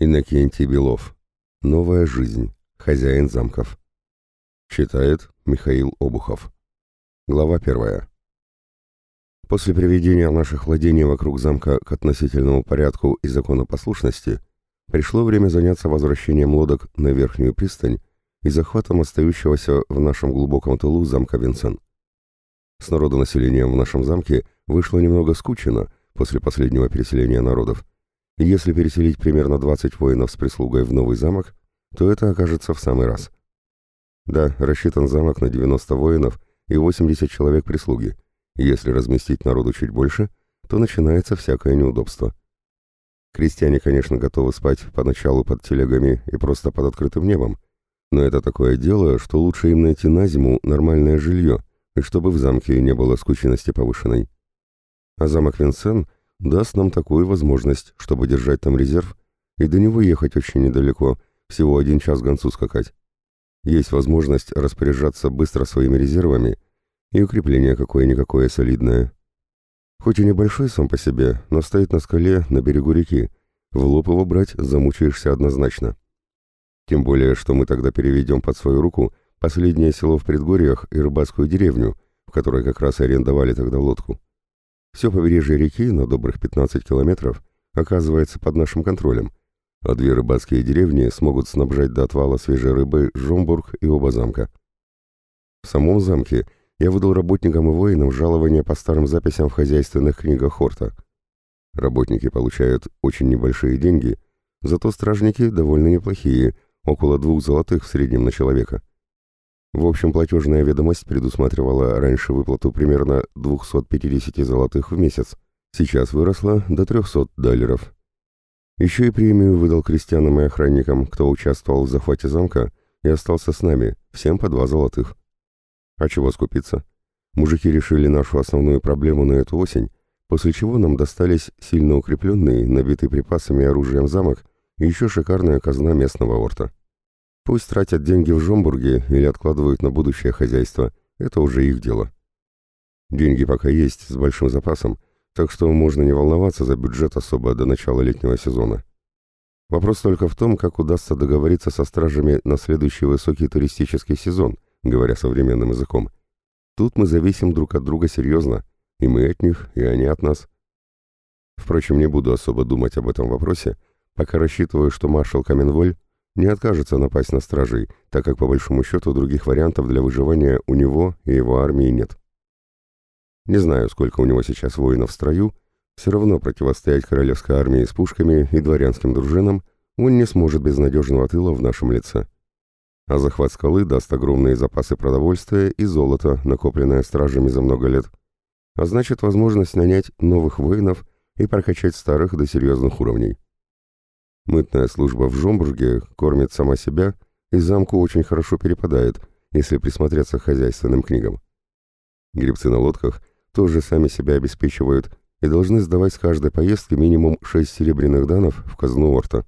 Иннокентий Белов. Новая жизнь. Хозяин замков. Читает Михаил Обухов. Глава первая. После приведения наших владений вокруг замка к относительному порядку и законопослушности, пришло время заняться возвращением лодок на верхнюю пристань и захватом остающегося в нашем глубоком тылу замка Винсен. С народонаселением в нашем замке вышло немного скучно после последнего переселения народов, если переселить примерно 20 воинов с прислугой в новый замок, то это окажется в самый раз. Да, рассчитан замок на 90 воинов и 80 человек прислуги. Если разместить народу чуть больше, то начинается всякое неудобство. Крестьяне, конечно, готовы спать поначалу под телегами и просто под открытым небом, но это такое дело, что лучше им найти на зиму нормальное жилье, и чтобы в замке не было скученности повышенной. А замок Винсен даст нам такую возможность, чтобы держать там резерв, и до него ехать очень недалеко, всего один час гонцу скакать. Есть возможность распоряжаться быстро своими резервами, и укрепление какое-никакое солидное. Хоть и небольшой сам по себе, но стоит на скале на берегу реки, в лоб его брать замучаешься однозначно. Тем более, что мы тогда переведем под свою руку последнее село в предгорьях и рыбацкую деревню, в которой как раз арендовали тогда лодку. Все побережье реки на добрых 15 километров оказывается под нашим контролем, а две рыбацкие деревни смогут снабжать до отвала свежей рыбой Жомбург и оба замка. В самом замке я выдал работникам и воинам жалования по старым записям в хозяйственных книгах Хорта. Работники получают очень небольшие деньги, зато стражники довольно неплохие, около двух золотых в среднем на человека. В общем, платежная ведомость предусматривала раньше выплату примерно 250 золотых в месяц, сейчас выросла до 300 долларов. Еще и премию выдал крестьянам и охранникам, кто участвовал в захвате замка и остался с нами, всем по два золотых. А чего скупиться? Мужики решили нашу основную проблему на эту осень, после чего нам достались сильно укрепленный, набитый припасами и оружием замок и еще шикарная казна местного орта. Пусть тратят деньги в Жомбурге или откладывают на будущее хозяйство, это уже их дело. Деньги пока есть, с большим запасом, так что можно не волноваться за бюджет особо до начала летнего сезона. Вопрос только в том, как удастся договориться со стражами на следующий высокий туристический сезон, говоря современным языком. Тут мы зависим друг от друга серьезно, и мы от них, и они от нас. Впрочем, не буду особо думать об этом вопросе, пока рассчитываю, что маршал Каменволь не откажется напасть на стражей, так как по большому счету других вариантов для выживания у него и его армии нет. Не знаю, сколько у него сейчас воинов в строю, все равно противостоять королевской армии с пушками и дворянским дружинам он не сможет без надежного тыла в нашем лице. А захват скалы даст огромные запасы продовольствия и золота, накопленное стражами за много лет, а значит возможность нанять новых воинов и прокачать старых до серьезных уровней. Мытная служба в Жомбурге кормит сама себя и замку очень хорошо перепадает, если присмотреться к хозяйственным книгам. Гребцы на лодках тоже сами себя обеспечивают и должны сдавать с каждой поездки минимум 6 серебряных данов в казну Орта.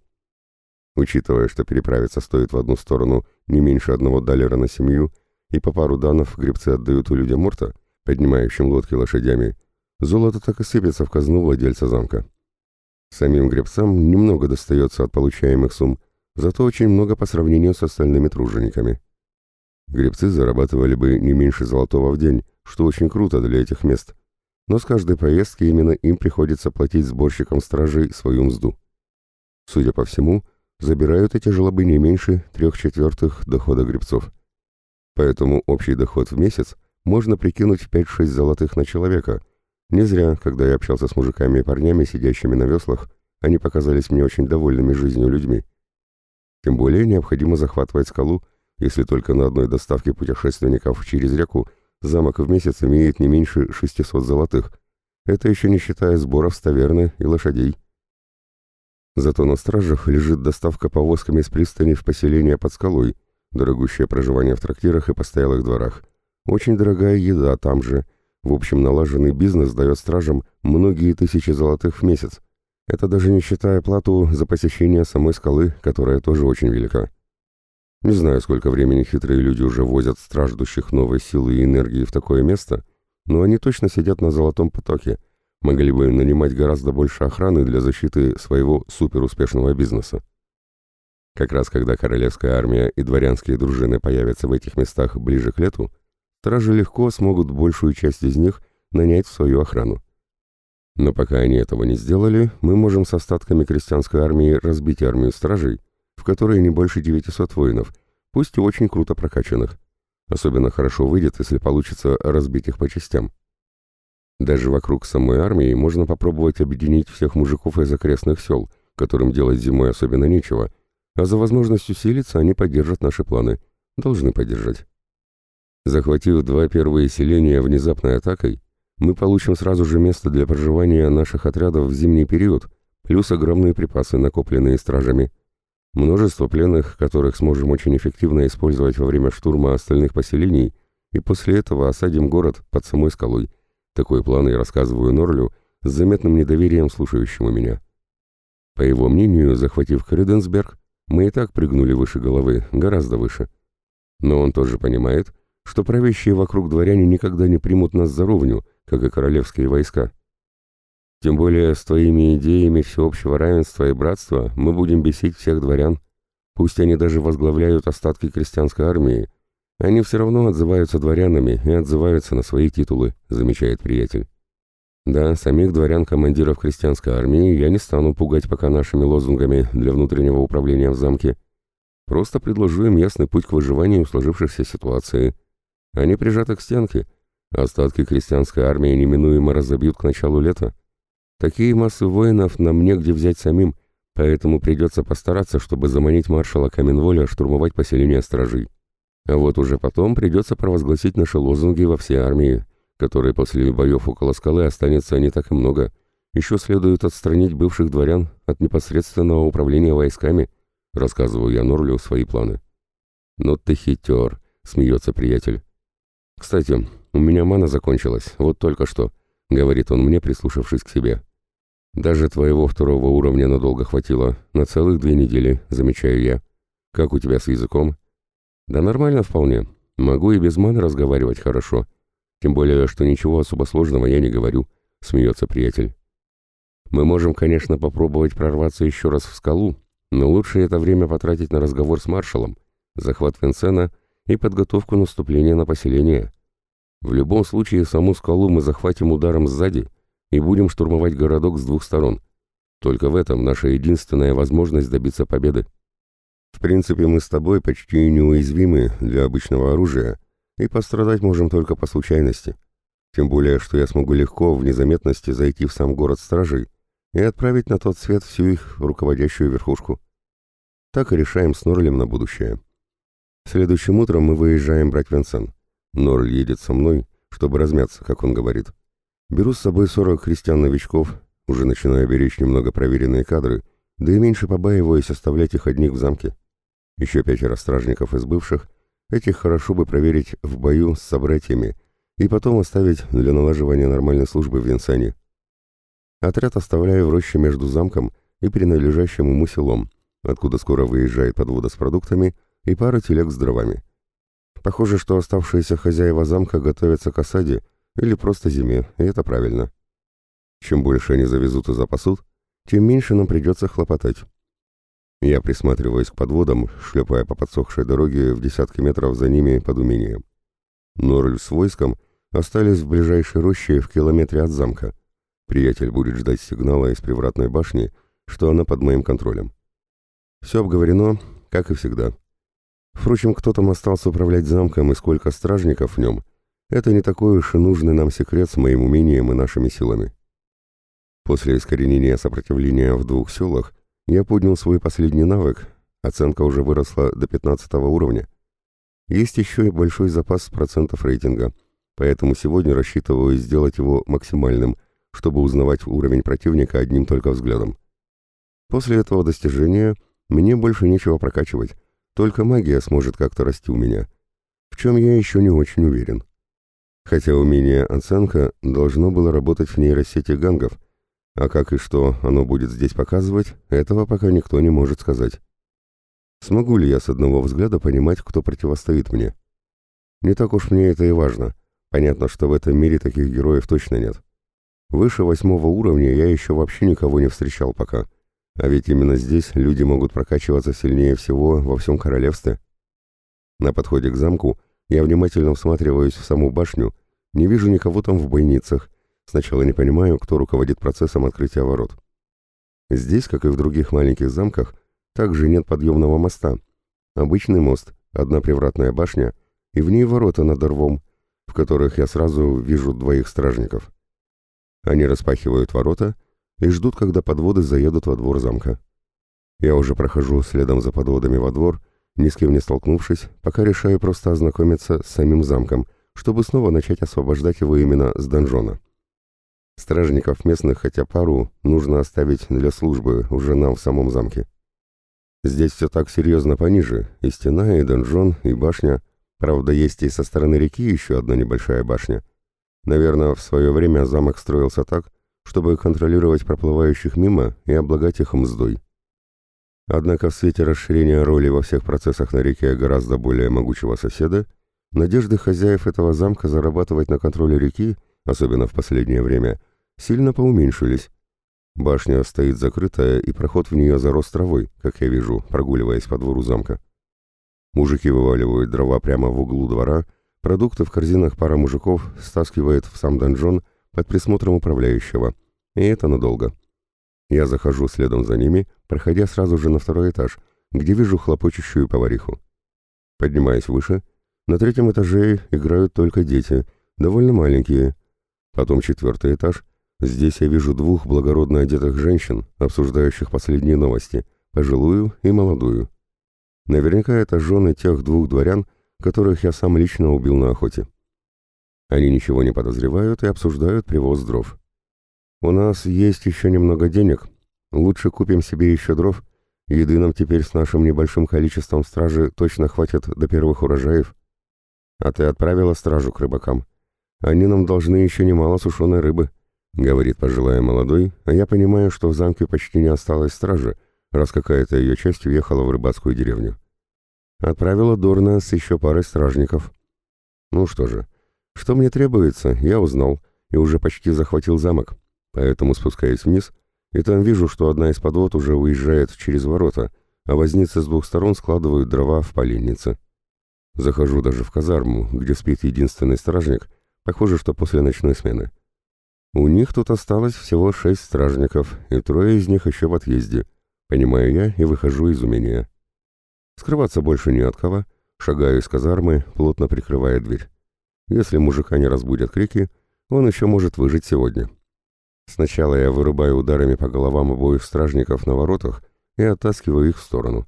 Учитывая, что переправиться стоит в одну сторону не меньше одного даллера на семью, и по пару данов гребцы отдают у людям Орта, поднимающим лодки лошадями, золото так и сыпется в казну владельца замка. Самим гребцам немного достается от получаемых сумм, зато очень много по сравнению с остальными тружениками. Гребцы зарабатывали бы не меньше золотого в день, что очень круто для этих мест, но с каждой поездки именно им приходится платить сборщикам стражей свою мзду. Судя по всему, забирают эти желобы не меньше трех четвертых дохода гребцов. Поэтому общий доход в месяц можно прикинуть в 5-6 золотых на человека, не зря, когда я общался с мужиками и парнями, сидящими на веслах, они показались мне очень довольными жизнью людьми. Тем более необходимо захватывать скалу, если только на одной доставке путешественников через реку замок в месяц имеет не меньше 600 золотых. Это еще не считая сборов с таверны и лошадей. Зато на стражах лежит доставка повозками с пристани в поселение под скалой, дорогущее проживание в трактирах и постоялых дворах. Очень дорогая еда там же – в общем, налаженный бизнес дает стражам многие тысячи золотых в месяц. Это даже не считая плату за посещение самой скалы, которая тоже очень велика. Не знаю, сколько времени хитрые люди уже возят страждущих новой силы и энергии в такое место, но они точно сидят на золотом потоке, могли бы нанимать гораздо больше охраны для защиты своего суперуспешного бизнеса. Как раз когда королевская армия и дворянские дружины появятся в этих местах ближе к лету, стражи легко смогут большую часть из них нанять в свою охрану. Но пока они этого не сделали, мы можем с остатками крестьянской армии разбить армию стражей, в которой не больше 900 воинов, пусть и очень круто прокачанных. Особенно хорошо выйдет, если получится разбить их по частям. Даже вокруг самой армии можно попробовать объединить всех мужиков из окрестных сел, которым делать зимой особенно нечего, а за возможность усилиться они поддержат наши планы. Должны поддержать. Захватив два первые селения внезапной атакой, мы получим сразу же место для проживания наших отрядов в зимний период, плюс огромные припасы, накопленные стражами. Множество пленных, которых сможем очень эффективно использовать во время штурма остальных поселений, и после этого осадим город под самой скалой. Такой план я рассказываю Норлю с заметным недоверием слушающему меня. По его мнению, захватив Криденсберг, мы и так прыгнули выше головы, гораздо выше. Но он тоже понимает, что правящие вокруг дворяне никогда не примут нас за ровню, как и королевские войска. Тем более с твоими идеями всеобщего равенства и братства мы будем бесить всех дворян. Пусть они даже возглавляют остатки крестьянской армии, они все равно отзываются дворянами и отзываются на свои титулы, замечает приятель. Да, самих дворян-командиров крестьянской армии я не стану пугать пока нашими лозунгами для внутреннего управления в замке. Просто предложу им ясный путь к выживанию в сложившейся ситуации. Они прижаты к стенке, остатки крестьянской армии неминуемо разобьют к началу лета. Такие массы воинов нам негде взять самим, поэтому придется постараться, чтобы заманить маршала Каменволя штурмовать поселение стражей. А вот уже потом придется провозгласить наши лозунги во всей армии, которой после боев около скалы останется не так и много. Еще следует отстранить бывших дворян от непосредственного управления войсками, рассказываю я Норлю свои планы. «Ну ты хитер», — смеется приятель. «Кстати, у меня мана закончилась, вот только что», — говорит он мне, прислушавшись к себе. Даже твоего второго уровня надолго хватило, на целых две недели, замечаю я. Как у тебя с языком? Да нормально вполне. Могу и без маны разговаривать хорошо. Тем более, что ничего особо сложного я не говорю, смеется приятель. Мы можем, конечно, попробовать прорваться еще раз в скалу, но лучше это время потратить на разговор с маршалом, захват Винсена и подготовку наступления на поселение. В любом случае, саму скалу мы захватим ударом сзади — и будем штурмовать городок с двух сторон. Только в этом наша единственная возможность добиться победы. В принципе, мы с тобой почти неуязвимы для обычного оружия, и пострадать можем только по случайности. Тем более, что я смогу легко, в незаметности, зайти в сам город стражей и отправить на тот свет всю их руководящую верхушку. Так и решаем с Норлем на будущее. Следующим утром мы выезжаем брать Венсен. Норль едет со мной, чтобы размяться, как он говорит. Беру с собой 40 христиан-новичков, уже начинаю беречь немного проверенные кадры, да и меньше побаиваюсь оставлять их одних в замке. Еще пятеро стражников из бывших, этих хорошо бы проверить в бою с собратьями и потом оставить для налаживания нормальной службы в Винсане. Отряд оставляю в роще между замком и принадлежащим ему селом, откуда скоро выезжает подвода с продуктами и пара телег с дровами. Похоже, что оставшиеся хозяева замка готовятся к осаде или просто зиме, и это правильно. Чем больше они завезут и запасут, тем меньше нам придется хлопотать. Я присматриваюсь к подводам, шлепая по подсохшей дороге в десятки метров за ними под умением. Норль с войском остались в ближайшей роще в километре от замка. Приятель будет ждать сигнала из привратной башни, что она под моим контролем. Все обговорено, как и всегда. Впрочем, кто там остался управлять замком и сколько стражников в нем, это не такой уж и нужный нам секрет с моим умением и нашими силами. После искоренения сопротивления в двух селах я поднял свой последний навык, оценка уже выросла до 15 уровня. Есть еще и большой запас процентов рейтинга, поэтому сегодня рассчитываю сделать его максимальным, чтобы узнавать уровень противника одним только взглядом. После этого достижения мне больше нечего прокачивать, только магия сможет как-то расти у меня, в чем я еще не очень уверен хотя умение оценка должно было работать в нейросети гангов, а как и что оно будет здесь показывать, этого пока никто не может сказать. Смогу ли я с одного взгляда понимать, кто противостоит мне? Не так уж мне это и важно. Понятно, что в этом мире таких героев точно нет. Выше восьмого уровня я еще вообще никого не встречал пока. А ведь именно здесь люди могут прокачиваться сильнее всего во всем королевстве. На подходе к замку я внимательно всматриваюсь в саму башню, не вижу никого там в бойницах, сначала не понимаю, кто руководит процессом открытия ворот. Здесь, как и в других маленьких замках, также нет подъемного моста. Обычный мост, одна привратная башня, и в ней ворота над рвом, в которых я сразу вижу двоих стражников. Они распахивают ворота и ждут, когда подводы заедут во двор замка. Я уже прохожу следом за подводами во двор, ни с кем не столкнувшись, пока решаю просто ознакомиться с самим замком, чтобы снова начать освобождать его именно с донжона. Стражников местных, хотя пару, нужно оставить для службы уже нам в самом замке. Здесь все так серьезно пониже, и стена, и донжон, и башня, Правда, есть и со стороны реки еще одна небольшая башня. Наверное, в свое время замок строился так, чтобы контролировать проплывающих мимо и облагать их мздой. Однако в свете расширения роли во всех процессах на реке гораздо более могучего соседа, надежды хозяев этого замка зарабатывать на контроле реки, особенно в последнее время, сильно поуменьшились. Башня стоит закрытая, и проход в нее зарос травой, как я вижу, прогуливаясь по двору замка. Мужики вываливают дрова прямо в углу двора, продукты в корзинах пара мужиков стаскивает в сам донжон под присмотром управляющего. И это надолго. Я захожу следом за ними, проходя сразу же на второй этаж, где вижу хлопочущую повариху. Поднимаясь выше, на третьем этаже играют только дети, довольно маленькие. Потом четвертый этаж. Здесь я вижу двух благородно одетых женщин, обсуждающих последние новости, пожилую и молодую. Наверняка это жены тех двух дворян, которых я сам лично убил на охоте. Они ничего не подозревают и обсуждают привоз дров. У нас есть еще немного денег. Лучше купим себе еще дров. Еды нам теперь с нашим небольшим количеством стражи точно хватит до первых урожаев. А ты отправила стражу к рыбакам. Они нам должны еще немало сушеной рыбы, — говорит пожилая молодой, а я понимаю, что в замке почти не осталось стражи, раз какая-то ее часть уехала в рыбацкую деревню. Отправила Дорна с еще парой стражников. Ну что же, что мне требуется, я узнал, и уже почти захватил замок, поэтому спускаюсь вниз, и там вижу, что одна из подвод уже уезжает через ворота, а возницы с двух сторон складывают дрова в поленнице. Захожу даже в казарму, где спит единственный стражник, похоже, что после ночной смены. У них тут осталось всего шесть стражников, и трое из них еще в отъезде — Понимаю я и выхожу из умения. Скрываться больше не от кого, шагаю из казармы, плотно прикрывая дверь. Если мужика не разбудят крики, он еще может выжить сегодня. Сначала я вырубаю ударами по головам обоих стражников на воротах и оттаскиваю их в сторону.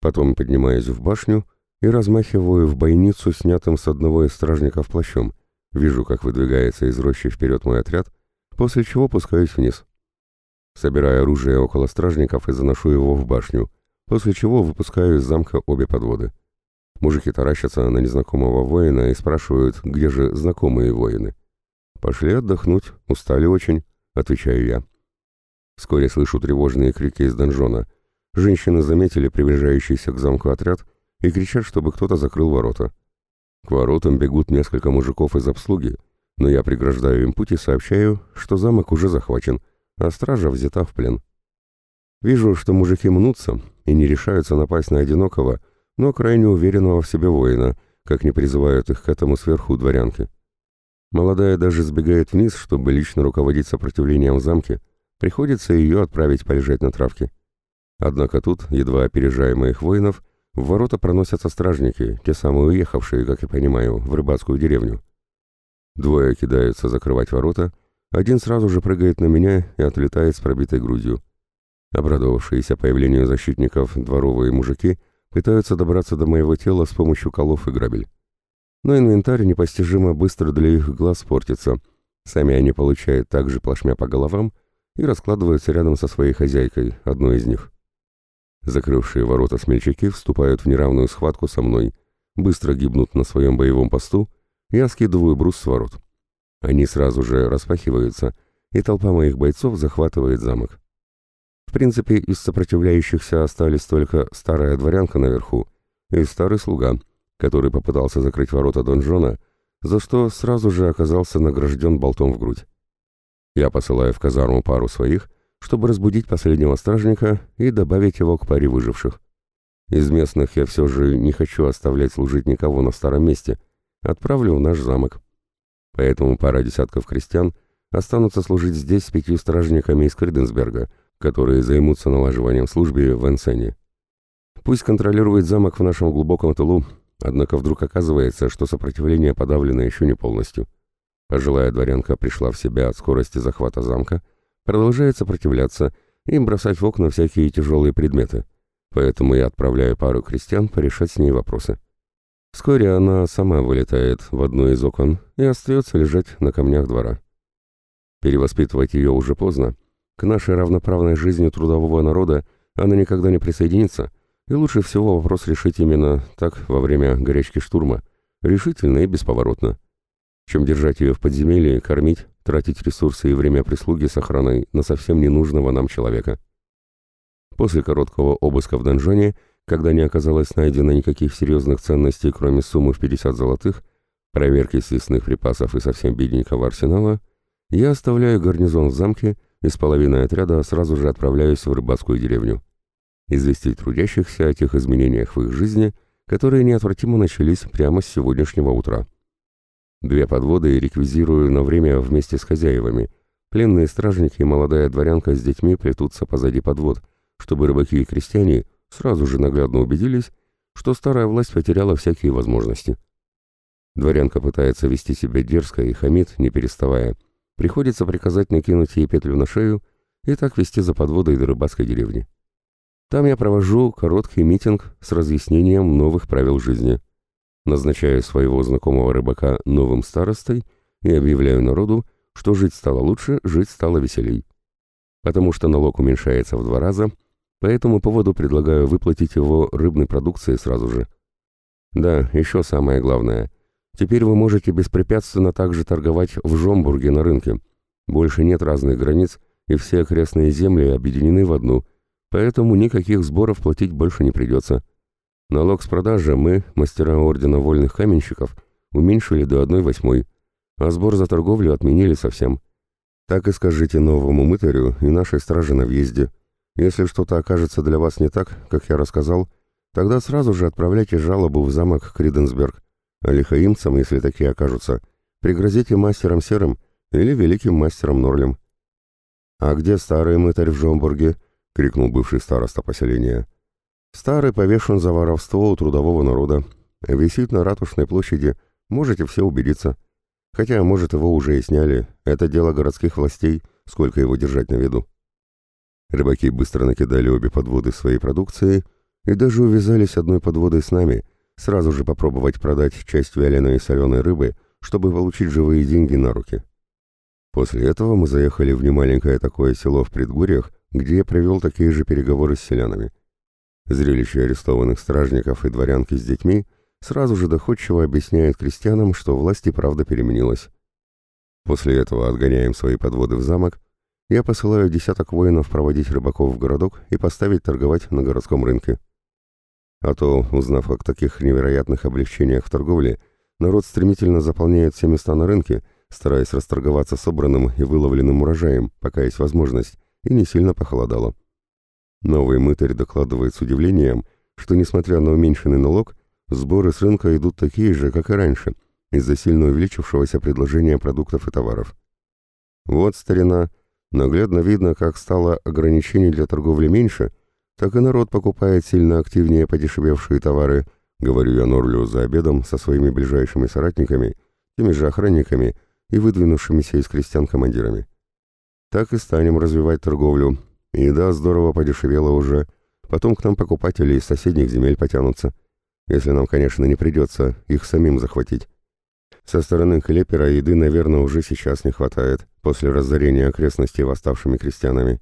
Потом поднимаюсь в башню и размахиваю в бойницу снятым с одного из стражников плащом. Вижу, как выдвигается из рощи вперед мой отряд, после чего пускаюсь вниз. Собираю оружие около стражников и заношу его в башню, после чего выпускаю из замка обе подводы. Мужики таращатся на незнакомого воина и спрашивают, где же знакомые воины. «Пошли отдохнуть, устали очень», — отвечаю я. Вскоре слышу тревожные крики из донжона. Женщины заметили приближающийся к замку отряд и кричат, чтобы кто-то закрыл ворота. К воротам бегут несколько мужиков из обслуги, но я преграждаю им путь и сообщаю, что замок уже захвачен, а стража взята в плен. Вижу, что мужики мнутся и не решаются напасть на одинокого, но крайне уверенного в себе воина, как не призывают их к этому сверху дворянки. Молодая даже сбегает вниз, чтобы лично руководить сопротивлением в замке, приходится ее отправить полежать на травке. Однако тут, едва опережая моих воинов, в ворота проносятся стражники, те самые уехавшие, как я понимаю, в рыбацкую деревню. Двое кидаются закрывать ворота, один сразу же прыгает на меня и отлетает с пробитой грудью. Обрадовавшиеся появлению защитников дворовые мужики пытаются добраться до моего тела с помощью колов и грабель. Но инвентарь непостижимо быстро для их глаз портится. Сами они получают также плашмя по головам и раскладываются рядом со своей хозяйкой, одной из них. Закрывшие ворота смельчаки вступают в неравную схватку со мной, быстро гибнут на своем боевом посту, я скидываю брус с ворот. Они сразу же распахиваются, и толпа моих бойцов захватывает замок. В принципе, из сопротивляющихся остались только старая дворянка наверху и старый слуга, который попытался закрыть ворота донжона, за что сразу же оказался награжден болтом в грудь. Я посылаю в казарму пару своих, чтобы разбудить последнего стражника и добавить его к паре выживших. Из местных я все же не хочу оставлять служить никого на старом месте. Отправлю в наш замок. Поэтому пара десятков крестьян останутся служить здесь с пятью стражниками из Криденсберга, которые займутся налаживанием службы в Энсене. Пусть контролирует замок в нашем глубоком тылу, однако вдруг оказывается, что сопротивление подавлено еще не полностью. Пожилая дворянка пришла в себя от скорости захвата замка, продолжает сопротивляться и бросать в окна всякие тяжелые предметы, поэтому я отправляю пару крестьян порешать с ней вопросы. Вскоре она сама вылетает в одно из окон и остается лежать на камнях двора. Перевоспитывать ее уже поздно. К нашей равноправной жизни трудового народа она никогда не присоединится, и лучше всего вопрос решить именно так во время горячки штурма, решительно и бесповоротно, чем держать ее в подземелье, кормить, тратить ресурсы и время прислуги с охраной на совсем ненужного нам человека. После короткого обыска в донжоне, когда не оказалось найдено никаких серьезных ценностей, кроме суммы в 50 золотых, проверки съестных припасов и совсем бедненького арсенала, я оставляю гарнизон в замке и с половиной отряда сразу же отправляюсь в рыбацкую деревню. Известить трудящихся о тех изменениях в их жизни, которые неотвратимо начались прямо с сегодняшнего утра. Две подводы реквизирую на время вместе с хозяевами. Пленные стражники и молодая дворянка с детьми плетутся позади подвод, чтобы рыбаки и крестьяне сразу же наглядно убедились, что старая власть потеряла всякие возможности. Дворянка пытается вести себя дерзко и хамит, не переставая. Приходится приказать накинуть ей петлю на шею и так вести за подводой до рыбацкой деревни. Там я провожу короткий митинг с разъяснением новых правил жизни назначаю своего знакомого рыбака новым старостой и объявляю народу, что жить стало лучше, жить стало веселей. Потому что налог уменьшается в два раза, по этому поводу предлагаю выплатить его рыбной продукции сразу же. Да, еще самое главное. Теперь вы можете беспрепятственно также торговать в Жомбурге на рынке. Больше нет разных границ, и все окрестные земли объединены в одну, поэтому никаких сборов платить больше не придется. Налог с продажи мы, мастера Ордена Вольных Каменщиков, уменьшили до одной восьмой, а сбор за торговлю отменили совсем. Так и скажите новому мытарю и нашей страже на въезде. Если что-то окажется для вас не так, как я рассказал, тогда сразу же отправляйте жалобу в замок Криденсберг, а лихаимцам, если такие окажутся, пригрозите мастером Серым или великим мастером Норлем. «А где старый мытарь в Жомбурге?» — крикнул бывший староста поселения. Старый повешен за воровство у трудового народа. Висит на ратушной площади, можете все убедиться. Хотя, может, его уже и сняли. Это дело городских властей, сколько его держать на виду. Рыбаки быстро накидали обе подводы своей продукции и даже увязались одной подводой с нами, сразу же попробовать продать часть вяленой и соленой рыбы, чтобы получить живые деньги на руки. После этого мы заехали в немаленькое такое село в предгорьях, где я провел такие же переговоры с селянами. Зрелище арестованных стражников и дворянки с детьми сразу же доходчиво объясняет крестьянам, что власть и правда переменилась. После этого отгоняем свои подводы в замок, я посылаю десяток воинов проводить рыбаков в городок и поставить торговать на городском рынке. А то, узнав о таких невероятных облегчениях в торговле, народ стремительно заполняет все места на рынке, стараясь расторговаться собранным и выловленным урожаем, пока есть возможность, и не сильно похолодало. Новый мытарь докладывает с удивлением, что, несмотря на уменьшенный налог, сборы с рынка идут такие же, как и раньше, из-за сильно увеличившегося предложения продуктов и товаров. Вот, старина, наглядно видно, как стало ограничений для торговли меньше, так и народ покупает сильно активнее подешевевшие товары, говорю я Норлю за обедом со своими ближайшими соратниками, теми же охранниками и выдвинувшимися из крестьян командирами. Так и станем развивать торговлю, Еда здорово подешевела уже. Потом к нам покупатели из соседних земель потянутся. Если нам, конечно, не придется их самим захватить. Со стороны Клепера еды, наверное, уже сейчас не хватает, после разорения окрестностей восставшими крестьянами.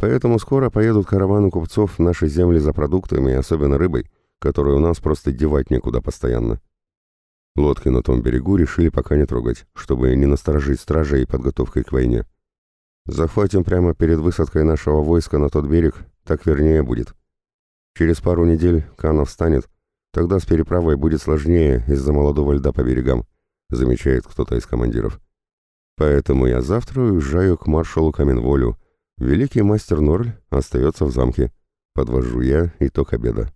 Поэтому скоро поедут караваны купцов в наши земли за продуктами, особенно рыбой, которую у нас просто девать некуда постоянно. Лодки на том берегу решили пока не трогать, чтобы не насторожить стражей подготовкой к войне. Захватим прямо перед высадкой нашего войска на тот берег, так вернее будет. Через пару недель Канов встанет, тогда с переправой будет сложнее из-за молодого льда по берегам, замечает кто-то из командиров. Поэтому я завтра уезжаю к маршалу Каменволю, Великий мастер Норль остается в замке. Подвожу я итог обеда.